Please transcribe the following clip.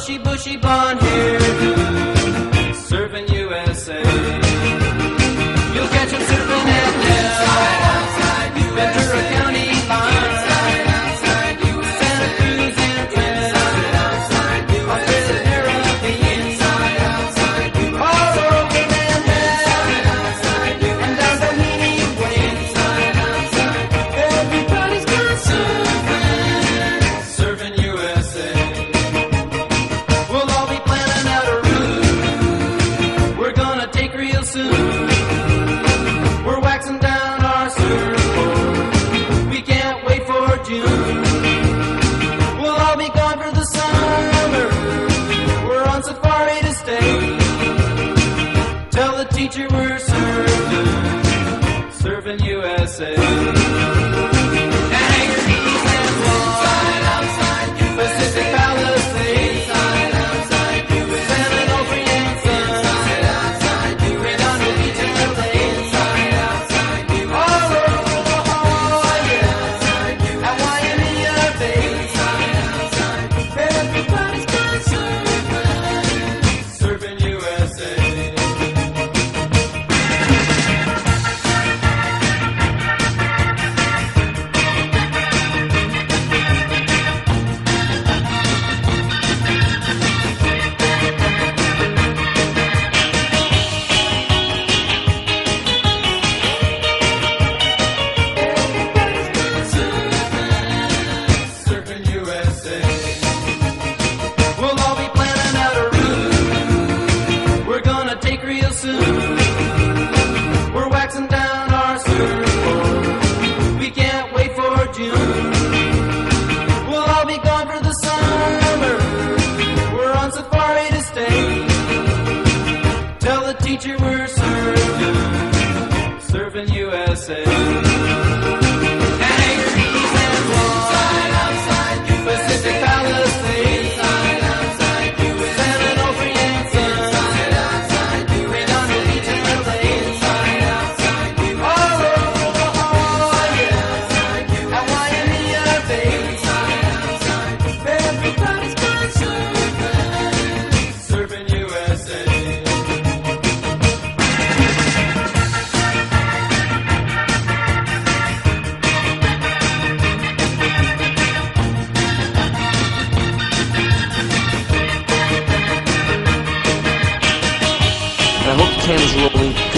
bushy, bushy blonde hairdo, surfin' USA. real soon. We're waxing down our surfboard. We can't wait for June. We'll all be gone for the summer. We're on safari to stay. Tell the teacher we're. teacher we're serving, surfin' USA. cameras rolling.